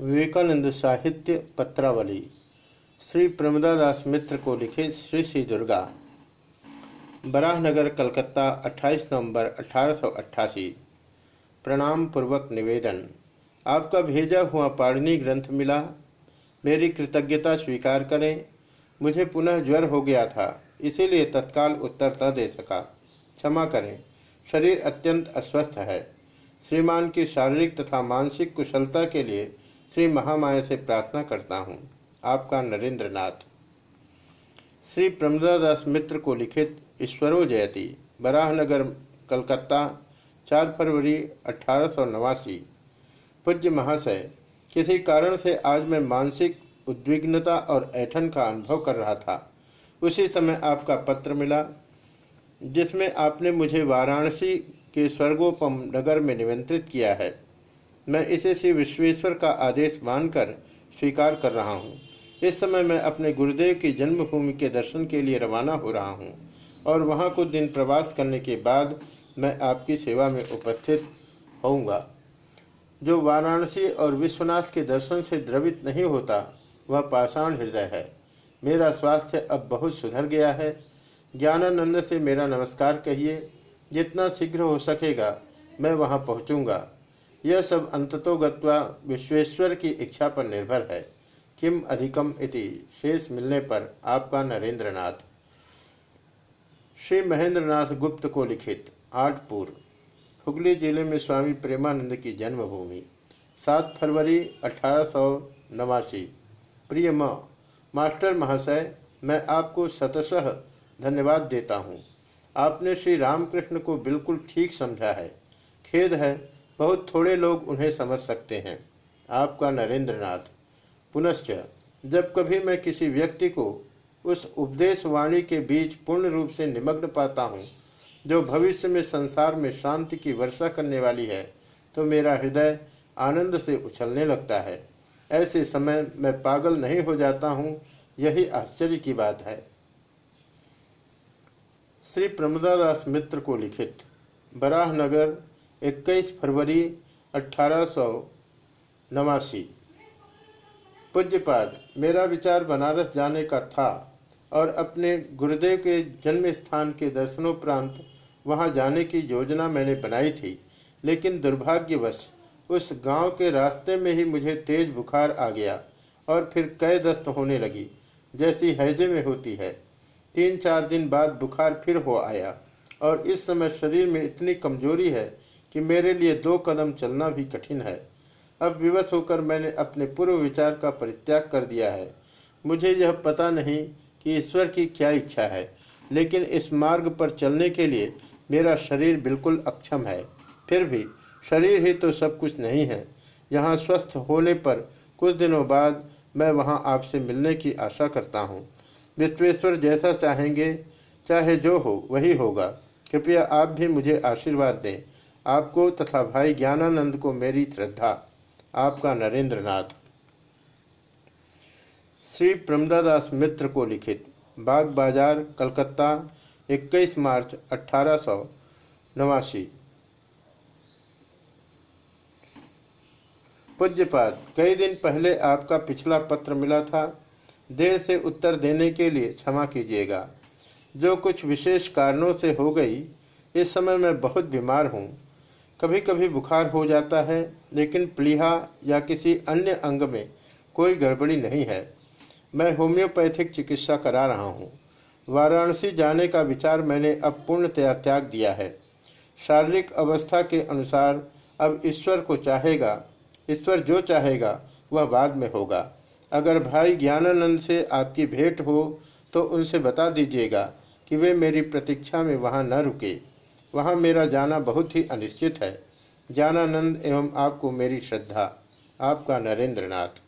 विवेकानंद साहित्य पत्रावली, श्री प्रमदादास मित्र को लिखे श्री श्री दुर्गा। बराहनगर, कलकत्ता 28 नवंबर अठारह सौ अठासी प्रणाम पूर्वक निवेदन। आपका भेजा हुआ पाणनी ग्रंथ मिला। मेरी कृतज्ञता स्वीकार करें। मुझे पुनः ज्वर हो गया था, इसीलिए तत्काल उत्तर न दे सका। क्षमा करें। शरीर अत्यंत अस्वस्थ है। श्रीमान की शारीरिक तथा मानसिक कुशलता के लिए श्री महामाया से प्रार्थना करता हूँ। आपका नरेंद्र नाथ श्री प्रमदादास मित्र को लिखित ईश्वरो जयती बराहनगर कलकत्ता, चार फरवरी अठारह सौ नवासी। पूज्य महाशय, किसी कारण से आज मैं मानसिक उद्विग्नता और ऐठन का अनुभव कर रहा था। उसी समय आपका पत्र मिला, जिसमें आपने मुझे वाराणसी के स्वर्गोपम नगर में निमंत्रित किया है। मैं इसे श्री विश्वेश्वर का आदेश मानकर स्वीकार कर रहा हूँ। इस समय मैं अपने गुरुदेव की जन्मभूमि के दर्शन के लिए रवाना हो रहा हूँ और वहाँ कुछ दिन प्रवास करने के बाद मैं आपकी सेवा में उपस्थित होऊँगा। जो वाराणसी और विश्वनाथ के दर्शन से द्रवित नहीं होता, वह पाषाण हृदय है। मेरा स्वास्थ्य अब बहुत सुधर गया है। ज्ञानानंद से मेरा नमस्कार कहिए। जितना शीघ्र हो सकेगा, मैं वहाँ पहुँचूँगा। यह सब अंततो गत्वा विश्वेश्वर की इच्छा पर निर्भर है। किम अधिकम इति? शेष मिलने पर आपका नरेंद्र नाथ श्री महेंद्र नाथ गुप्त को लिखित, आठपुर, हुगली ज़िले में स्वामी प्रेमानंद की जन्मभूमि, सात फरवरी अठारह सौ नवासी। प्रिय माँ, मास्टर महाशय, मैं आपको शतशः धन्यवाद देता हूँ। आपने श्री रामकृष्ण को बिल्कुल ठीक समझा है। खेद है बहुत थोड़े लोग उन्हें समझ सकते हैं। आपका नरेंद्र नाथ पुनश्च, जब कभी मैं किसी व्यक्ति को उस उपदेश वाणी के बीच पूर्ण रूप से निमग्न पाता हूँ, जो भविष्य में संसार में शांति की वर्षा करने वाली है तो मेरा हृदय आनंद से उछलने लगता है। ऐसे समय मैं पागल नहीं हो जाता हूँ, यही आश्चर्य की बात है। श्री प्रमदादास मित्र को लिखित बराहनगर 21 फरवरी अठारह सौ नवासी। पूज्यपाद, मेरा विचार बनारस जाने का था और अपने गुरुदेव के जन्म स्थान के दर्शनोपरांत वहाँ जाने की योजना मैंने बनाई थी, लेकिन दुर्भाग्यवश उस गाँव के रास्ते में ही मुझे तेज बुखार आ गया और फिर कै दस्त होने लगी, जैसी हैजे में होती है। तीन चार दिन बाद बुखार फिर हो आया और इस समय शरीर में इतनी कमज़ोरी है कि मेरे लिए दो कदम चलना भी कठिन है। अब विवश होकर मैंने अपने पूर्व विचार का परित्याग कर दिया है। मुझे यह पता नहीं कि ईश्वर की क्या इच्छा है, लेकिन इस मार्ग पर चलने के लिए मेरा शरीर बिल्कुल अक्षम है। फिर भी शरीर ही तो सब कुछ नहीं है। यहाँ स्वस्थ होने पर कुछ दिनों बाद मैं वहाँ आपसे मिलने की आशा करता हूँ। विश्वेश्वर जैसा चाहेंगे, चाहे जो हो, वही होगा। कृपया आप भी मुझे आशीर्वाद दें। आपको तथा भाई ज्ञानानंद को मेरी श्रद्धा। आपका नरेंद्र नाथ श्री प्रमदादास मित्र को लिखित। बाग बाज़ार, कलकत्ता 21 मार्च, अठारह सौ नवासी। पूज्यपाद, कई दिन पहले आपका पिछला पत्र मिला था। देर से उत्तर देने के लिए क्षमा कीजिएगा। जो कुछ विशेष कारणों से हो गई, इस समय मैं बहुत बीमार हूँ। कभी कभी बुखार हो जाता है, लेकिन प्लीहा या किसी अन्य अंग में कोई गड़बड़ी नहीं है। मैं होम्योपैथिक चिकित्सा करा रहा हूँ। वाराणसी जाने का विचार मैंने अब पूर्णतया त्याग दिया है। शारीरिक अवस्था के अनुसार अब ईश्वर को चाहेगा, ईश्वर जो चाहेगा, वह बाद में होगा। अगर भाई ज्ञानानंद से आपकी भेंट हो तो उनसे बता दीजिएगा कि वे मेरी प्रतीक्षा में वहाँ न रुके। वहाँ मेरा जाना बहुत ही अनिश्चित है। ज्ञानानंद एवं आपको मेरी श्रद्धा। आपका नरेंद्र नाथ